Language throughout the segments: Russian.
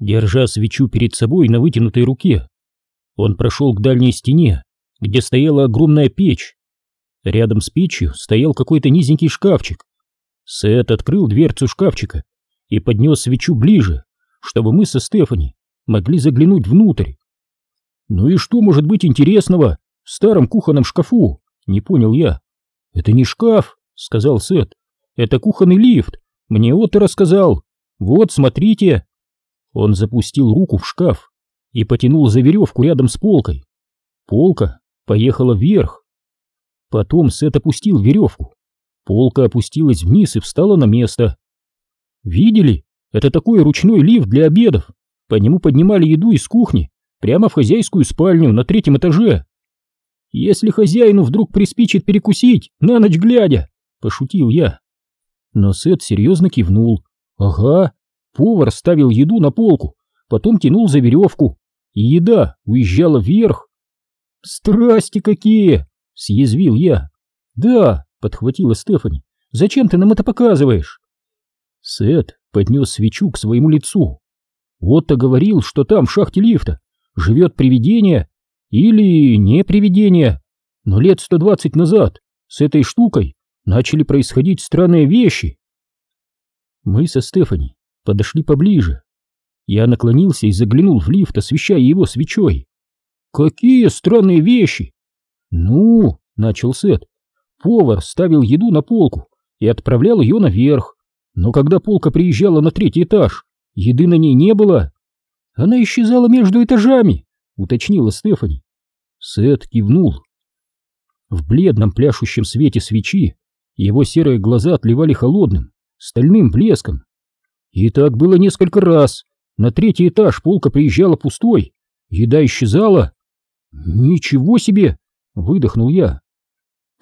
держа свечу перед собой на вытянутой руке. Он прошел к дальней стене, где стояла огромная печь. Рядом с печью стоял какой-то низенький шкафчик. Сет открыл дверцу шкафчика и поднес свечу ближе, чтобы мы со Стефани могли заглянуть внутрь. «Ну и что может быть интересного в старом кухонном шкафу?» — не понял я. «Это не шкаф», — сказал Сет. «Это кухонный лифт. Мне Отто рассказал. Вот, смотрите». Он запустил руку в шкаф и потянул за веревку рядом с полкой. Полка поехала вверх. Потом Сет опустил веревку. Полка опустилась вниз и встала на место. «Видели? Это такой ручной лифт для обедов. По нему поднимали еду из кухни прямо в хозяйскую спальню на третьем этаже. Если хозяину вдруг приспичит перекусить, на ночь глядя, пошутил я. Но Сет серьезно кивнул. Ага, повар ставил еду на полку, потом тянул за веревку, и еда уезжала вверх. Страсти какие! Съязвил я. Да, подхватила Стефани. Зачем ты нам это показываешь? Сет поднес свечу к своему лицу. Вот-то говорил, что там в шахте лифта живет привидение или не привидение. Но лет сто двадцать назад с этой штукой начали происходить странные вещи. Мы со Стефани подошли поближе. Я наклонился и заглянул в лифт, освещая его свечой. «Какие странные вещи!» «Ну», — начал Сет, — «повар ставил еду на полку и отправлял ее наверх. Но когда полка приезжала на третий этаж, еды на ней не было. Она исчезала между этажами, уточнила Стефани. Сет кивнул. В бледном пляшущем свете свечи его серые глаза отливали холодным, стальным блеском. И так было несколько раз. На третий этаж полка приезжала пустой, еда исчезала. «Ничего себе!» — выдохнул я.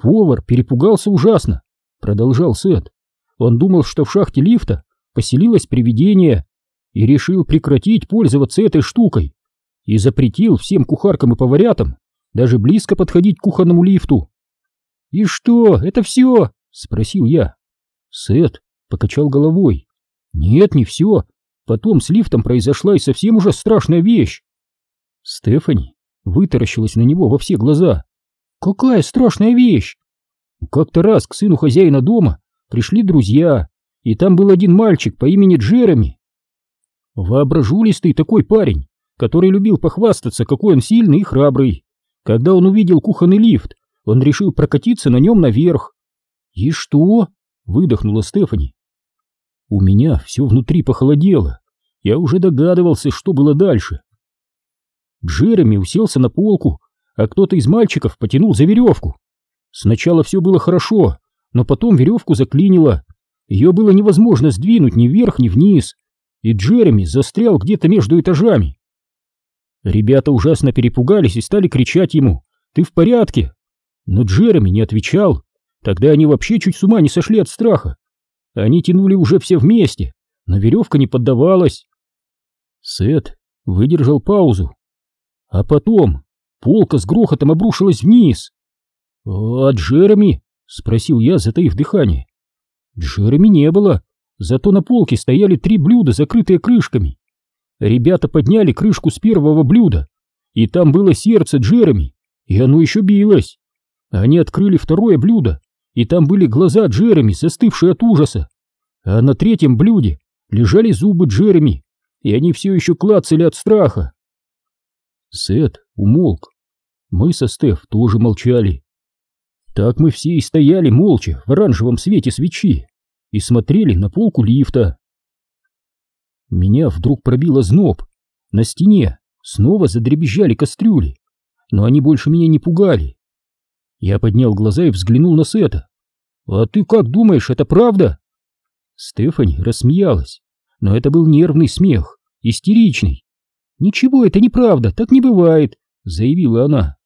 «Повар перепугался ужасно», — продолжал Сет. «Он думал, что в шахте лифта поселилось привидение, и решил прекратить пользоваться этой штукой и запретил всем кухаркам и поварятам даже близко подходить к кухонному лифту. «И что, это все?» — спросил я. Сет покачал головой. «Нет, не все. Потом с лифтом произошла и совсем уже страшная вещь». Стефани вытаращилась на него во все глаза. «Какая страшная вещь?» Как-то раз к сыну хозяина дома пришли друзья, и там был один мальчик по имени Джереми. Воображулистый такой парень, который любил похвастаться, какой он сильный и храбрый. Когда он увидел кухонный лифт, он решил прокатиться на нем наверх. «И что?» — выдохнула Стефани. У меня все внутри похолодело. Я уже догадывался, что было дальше. Джереми уселся на полку, а кто-то из мальчиков потянул за веревку. Сначала все было хорошо, но потом веревку заклинило. Ее было невозможно сдвинуть ни вверх, ни вниз и Джереми застрял где-то между этажами. Ребята ужасно перепугались и стали кричать ему «Ты в порядке?». Но Джереми не отвечал. Тогда они вообще чуть с ума не сошли от страха. Они тянули уже все вместе, но веревка не поддавалась. Сет выдержал паузу. А потом полка с грохотом обрушилась вниз. «А Джереми?» — спросил я, затаив дыхание. Джереми не было, Зато на полке стояли три блюда, закрытые крышками. Ребята подняли крышку с первого блюда, и там было сердце Джереми, и оно еще билось. Они открыли второе блюдо, и там были глаза Джереми, застывшие от ужаса. А на третьем блюде лежали зубы Джереми, и они все еще клацали от страха. Сет умолк. Мы со Стеф тоже молчали. Так мы все и стояли молча в оранжевом свете свечи и смотрели на полку лифта. Меня вдруг пробило зноб. На стене снова задребезжали кастрюли, но они больше меня не пугали. Я поднял глаза и взглянул на Сета. «А ты как думаешь, это правда?» Стефани рассмеялась, но это был нервный смех, истеричный. «Ничего, это неправда, так не бывает», — заявила она.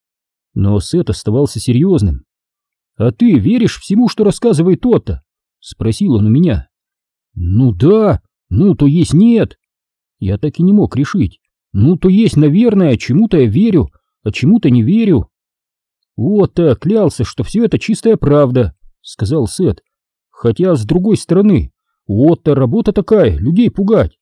Но Сет оставался серьезным. «А ты веришь всему, что рассказывает тот-то?» — спросил он у меня. «Ну да, ну то есть нет». Я так и не мог решить. Ну то есть, наверное, чему-то я верю, а чему-то не верю. «Вот так, клялся, что все это чистая правда», — сказал Сет. «Хотя, с другой стороны, вот-то работа такая, людей пугать».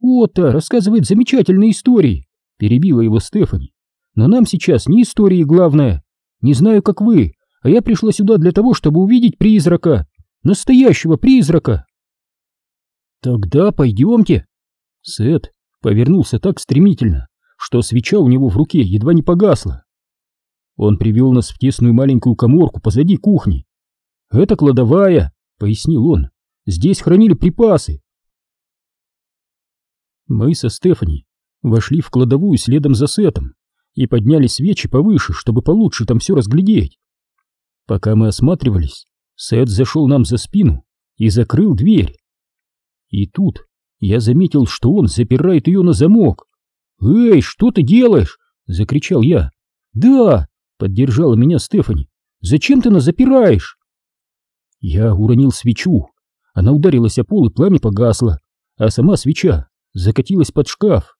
«Отто рассказывает замечательные истории», — перебила его Стефани. «Но нам сейчас не истории главное. Не знаю, как вы, а я пришла сюда для того, чтобы увидеть призрака. Настоящего призрака». «Тогда пойдемте». Сет повернулся так стремительно, что свеча у него в руке едва не погасла. Он привел нас в тесную маленькую коморку позади кухни. «Это кладовая», — пояснил он. «Здесь хранили припасы». Мы со Стефани вошли в кладовую следом за Сетом и подняли свечи повыше, чтобы получше там все разглядеть. Пока мы осматривались, Сет зашел нам за спину и закрыл дверь. И тут я заметил, что он запирает ее на замок. «Эй, что ты делаешь?» — закричал я. «Да!» — поддержала меня Стефани. «Зачем ты нас запираешь?» Я уронил свечу. Она ударилась о пол, и пламя погасло, а сама свеча закатилась под шкаф.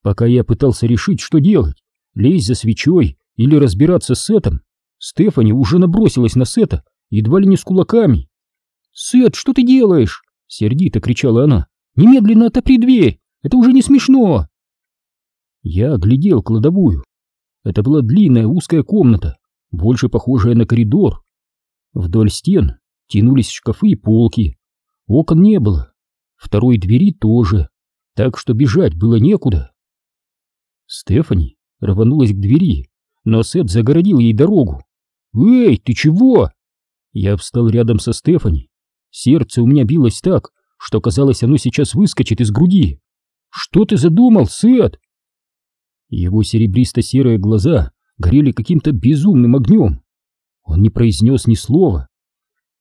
Пока я пытался решить, что делать, лезть за свечой или разбираться с Сетом, Стефани уже набросилась на Сета, едва ли не с кулаками. «Сет, что ты делаешь?» — сердито кричала она. «Немедленно отопри дверь! Это уже не смешно!» Я оглядел кладовую. Это была длинная узкая комната, больше похожая на коридор. Вдоль стен тянулись шкафы и полки. Окон не было. Второй двери тоже, так что бежать было некуда. Стефани рванулась к двери, но Сет загородил ей дорогу. «Эй, ты чего?» Я встал рядом со Стефани. Сердце у меня билось так, что казалось, оно сейчас выскочит из груди. «Что ты задумал, Сет?» Его серебристо-серые глаза горели каким-то безумным огнем. Он не произнес ни слова.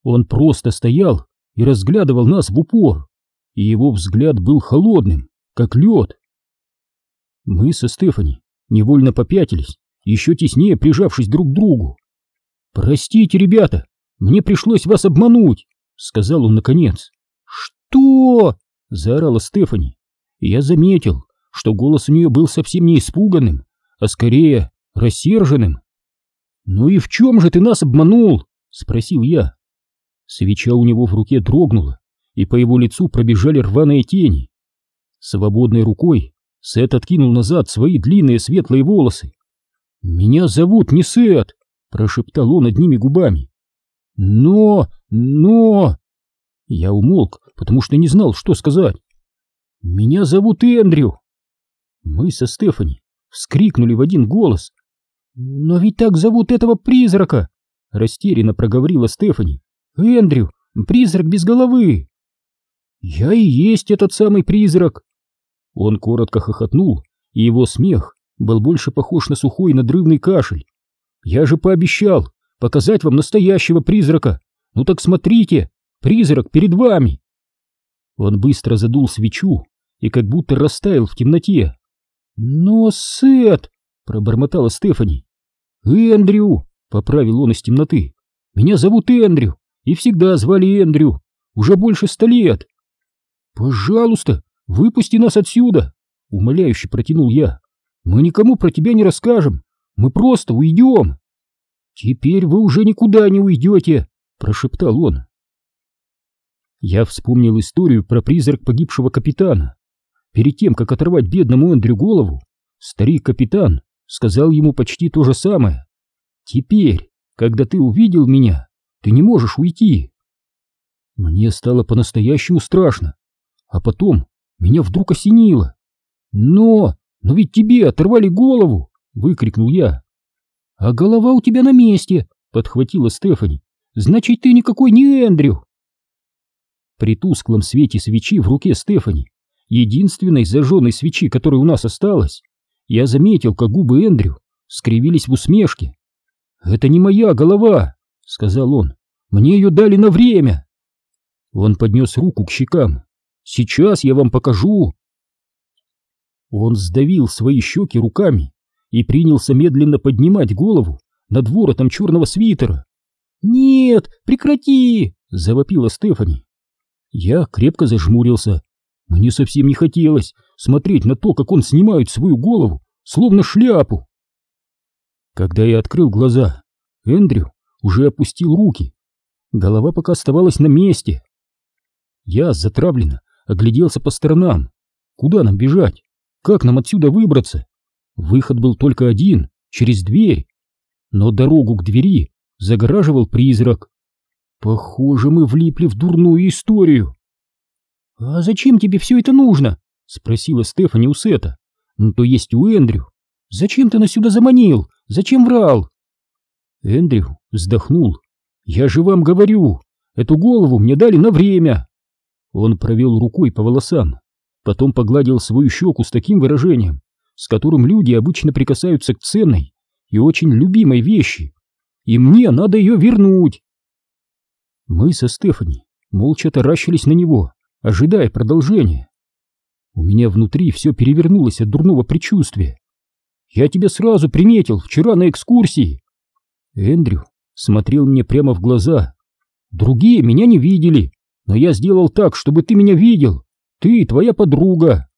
Он просто стоял и разглядывал нас в упор, и его взгляд был холодным, как лед. Мы со Стефани невольно попятились, еще теснее прижавшись друг к другу. «Простите, ребята, мне пришлось вас обмануть», — сказал он наконец. «Что?» — заорала Стефани. я заметил, что голос у нее был совсем не испуганным, а скорее рассерженным. «Ну и в чем же ты нас обманул?» — спросил я. Свеча у него в руке дрогнула, и по его лицу пробежали рваные тени. Свободной рукой Сет откинул назад свои длинные светлые волосы. «Меня зовут не Сет!» — прошептал он одними губами. «Но... но...» Я умолк, потому что не знал, что сказать. «Меня зовут Эндрю!» Мы со Стефани вскрикнули в один голос. «Но ведь так зовут этого призрака!» Растерянно проговорила Стефани. «Эндрю, призрак без головы!» «Я и есть этот самый призрак!» Он коротко хохотнул, и его смех был больше похож на сухой надрывный кашель. «Я же пообещал показать вам настоящего призрака! Ну так смотрите, призрак перед вами!» Он быстро задул свечу и как будто растаял в темноте. «Но, Сет!» — пробормотала Стефани. «Эндрю!» — поправил он из темноты. «Меня зовут Эндрю, и всегда звали Эндрю. Уже больше ста лет!» «Пожалуйста, выпусти нас отсюда!» — умоляюще протянул я. «Мы никому про тебя не расскажем. Мы просто уйдем!» «Теперь вы уже никуда не уйдете!» — прошептал он. Я вспомнил историю про призрак погибшего капитана. Перед тем, как оторвать бедному Эндрю голову, старик-капитан сказал ему почти то же самое. «Теперь, когда ты увидел меня, ты не можешь уйти». Мне стало по-настоящему страшно, а потом меня вдруг осенило. «Но, но ведь тебе оторвали голову!» — выкрикнул я. «А голова у тебя на месте!» — подхватила Стефани. «Значит, ты никакой не Эндрю!» При тусклом свете свечи в руке Стефани единственной зажженной свечи, которая у нас осталась, я заметил, как губы Эндрю скривились в усмешке. «Это не моя голова», — сказал он. «Мне ее дали на время». Он поднес руку к щекам. «Сейчас я вам покажу». Он сдавил свои щеки руками и принялся медленно поднимать голову над воротом черного свитера. «Нет, прекрати!» — завопила Стефани. Я крепко зажмурился мне совсем не хотелось смотреть на то, как он снимает свою голову, словно шляпу. Когда я открыл глаза, Эндрю уже опустил руки. Голова пока оставалась на месте. Я затравленно огляделся по сторонам. Куда нам бежать? Как нам отсюда выбраться? Выход был только один, через дверь. Но дорогу к двери загораживал призрак. Похоже, мы влипли в дурную историю. «А зачем тебе все это нужно?» — спросила Стефани у Сета. «Ну, то есть у Эндрю. Зачем ты нас сюда заманил? Зачем врал?» Эндрю вздохнул. «Я же вам говорю, эту голову мне дали на время!» Он провел рукой по волосам, потом погладил свою щеку с таким выражением, с которым люди обычно прикасаются к ценной и очень любимой вещи. И мне надо ее вернуть. Мы со Стефани молча таращились на него, ожидая продолжения. У меня внутри все перевернулось от дурного предчувствия. Я тебя сразу приметил вчера на экскурсии. Эндрю смотрел мне прямо в глаза. Другие меня не видели, но я сделал так, чтобы ты меня видел. Ты и твоя подруга.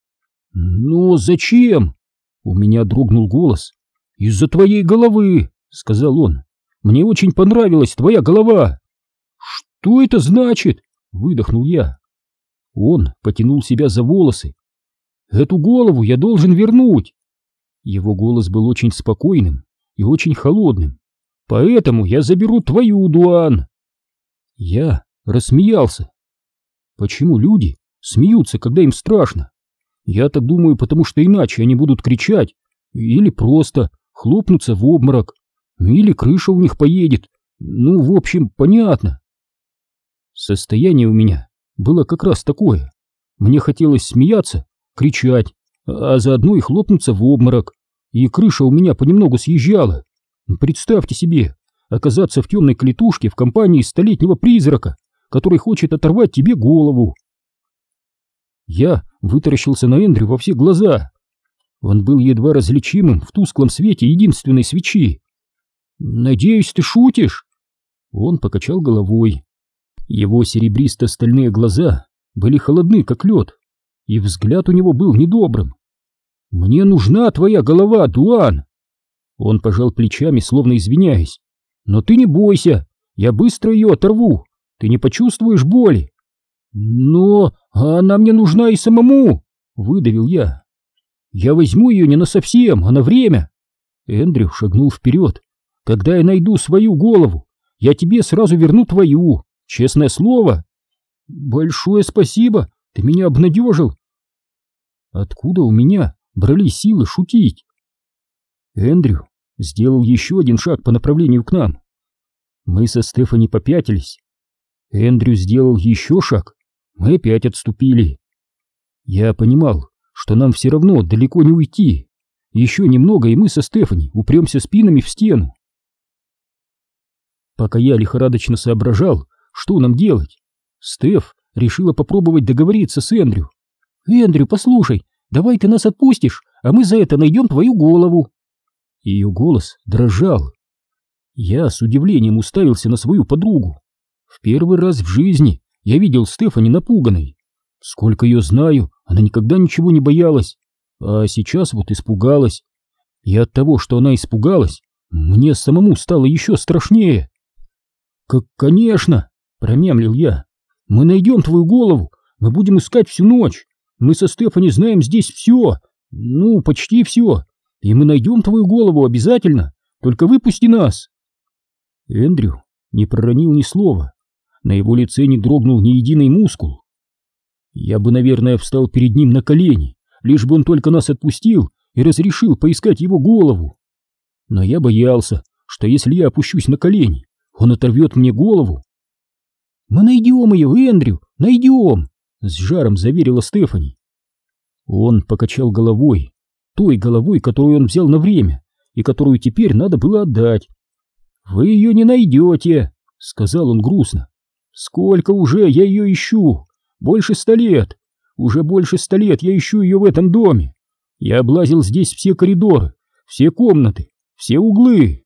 Но зачем? У меня дрогнул голос. Из-за твоей головы, сказал он. Мне очень понравилась твоя голова. Что это значит? Выдохнул я. Он потянул себя за волосы. Эту голову я должен вернуть. Его голос был очень спокойным и очень холодным. Поэтому я заберу твою, Дуан. Я рассмеялся. Почему люди смеются, когда им страшно? Я так думаю, потому что иначе они будут кричать или просто хлопнуться в обморок, или крыша у них поедет. Ну, в общем, понятно. Состояние у меня было как раз такое. Мне хотелось смеяться, кричать, а заодно и хлопнуться в обморок. И крыша у меня понемногу съезжала. Представьте себе, оказаться в темной клетушке в компании столетнего призрака, который хочет оторвать тебе голову. Я вытаращился на Эндрю во все глаза. Он был едва различимым в тусклом свете единственной свечи. «Надеюсь, ты шутишь?» Он покачал головой. Его серебристо-стальные глаза были холодны, как лед, и взгляд у него был недобрым. «Мне нужна твоя голова, Дуан!» Он пожал плечами, словно извиняясь. «Но ты не бойся, я быстро ее оторву, ты не почувствуешь боли». «Но она мне нужна и самому!» — выдавил я. «Я возьму ее не на совсем, а на время!» Эндрю шагнул вперед. «Когда я найду свою голову, я тебе сразу верну твою, честное слово!» «Большое спасибо, ты меня обнадежил!» Откуда у меня брали силы шутить? Эндрю сделал еще один шаг по направлению к нам. Мы со Стефани попятились. Эндрю сделал еще шаг, мы опять отступили. Я понимал, что нам все равно далеко не уйти. Еще немного, и мы со Стефани упремся спинами в стену. Пока я лихорадочно соображал, что нам делать, Стеф решила попробовать договориться с Эндрю. «Эндрю, послушай, давай ты нас отпустишь, а мы за это найдем твою голову». Ее голос дрожал. Я с удивлением уставился на свою подругу. В первый раз в жизни я видел Стефани напуганной. Сколько ее знаю, она никогда ничего не боялась, а сейчас вот испугалась. И от того, что она испугалась, мне самому стало еще страшнее. «Как, конечно!» — промямлил я. «Мы найдем твою голову, мы будем искать всю ночь. Мы со Стефани знаем здесь все, ну, почти все, и мы найдем твою голову обязательно, только выпусти нас!» Эндрю не проронил ни слова, на его лице не дрогнул ни единый мускул. Я бы, наверное, встал перед ним на колени, лишь бы он только нас отпустил и разрешил поискать его голову. Но я боялся, что если я опущусь на колени, он оторвет мне голову. «Мы найдем ее, Эндрю, найдем!» — с жаром заверила Стефани. Он покачал головой, той головой, которую он взял на время и которую теперь надо было отдать. «Вы ее не найдете», — сказал он грустно. Сколько уже я ее ищу? Больше ста лет. Уже больше ста лет я ищу ее в этом доме. Я облазил здесь все коридоры, все комнаты, все углы.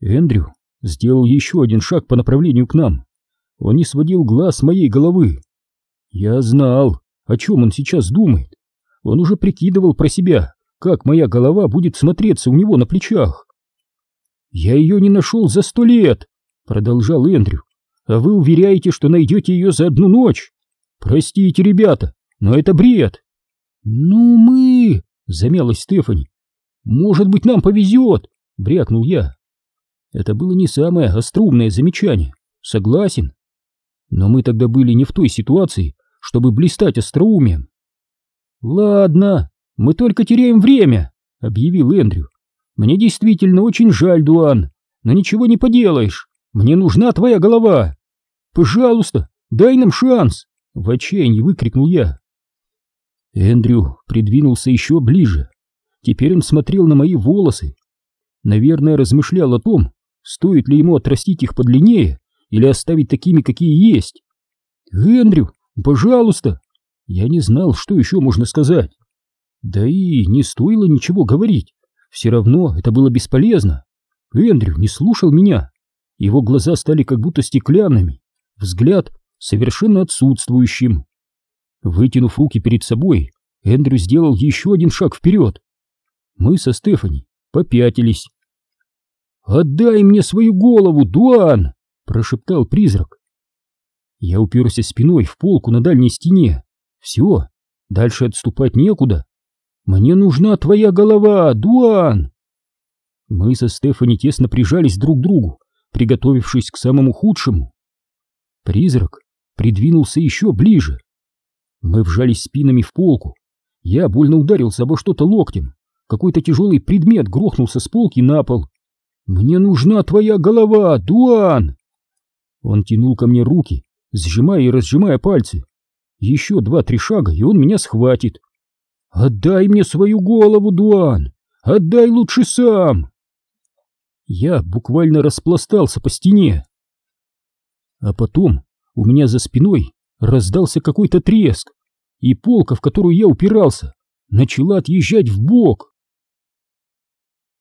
Эндрю сделал еще один шаг по направлению к нам. Он не сводил глаз с моей головы. Я знал, о чем он сейчас думает. Он уже прикидывал про себя, как моя голова будет смотреться у него на плечах. «Я ее не нашел за сто лет», — продолжал Эндрю а вы уверяете, что найдете ее за одну ночь? Простите, ребята, но это бред. «Ну мы...» — замялась Стефани. «Может быть, нам повезет!» — брякнул я. Это было не самое остроумное замечание, согласен. Но мы тогда были не в той ситуации, чтобы блистать остроумием. «Ладно, мы только теряем время», — объявил Эндрю. «Мне действительно очень жаль, Дуан, но ничего не поделаешь. Мне нужна твоя голова. Пожалуйста, дай нам шанс!» — в отчаянии выкрикнул я. Эндрю придвинулся еще ближе. Теперь он смотрел на мои волосы. Наверное, размышлял о том, стоит ли ему отрастить их подлиннее или оставить такими, какие есть. «Эндрю, пожалуйста!» Я не знал, что еще можно сказать. Да и не стоило ничего говорить. Все равно это было бесполезно. Эндрю не слушал меня. Его глаза стали как будто стеклянными, взгляд совершенно отсутствующим. Вытянув руки перед собой, Эндрю сделал еще один шаг вперед. Мы со Стефани попятились. «Отдай мне свою голову, Дуан!» — прошептал призрак. Я уперся спиной в полку на дальней стене. Все, дальше отступать некуда. Мне нужна твоя голова, Дуан! Мы со Стефани тесно прижались друг к другу, приготовившись к самому худшему. Призрак придвинулся еще ближе. Мы вжались спинами в полку. Я больно ударился обо что-то локтем. Какой-то тяжелый предмет грохнулся с полки на пол. «Мне нужна твоя голова, Дуан!» Он тянул ко мне руки, сжимая и разжимая пальцы. Еще два-три шага, и он меня схватит. «Отдай мне свою голову, Дуан! Отдай лучше сам!» Я буквально распластался по стене. А потом у меня за спиной раздался какой-то треск, и полка, в которую я упирался, начала отъезжать в бок.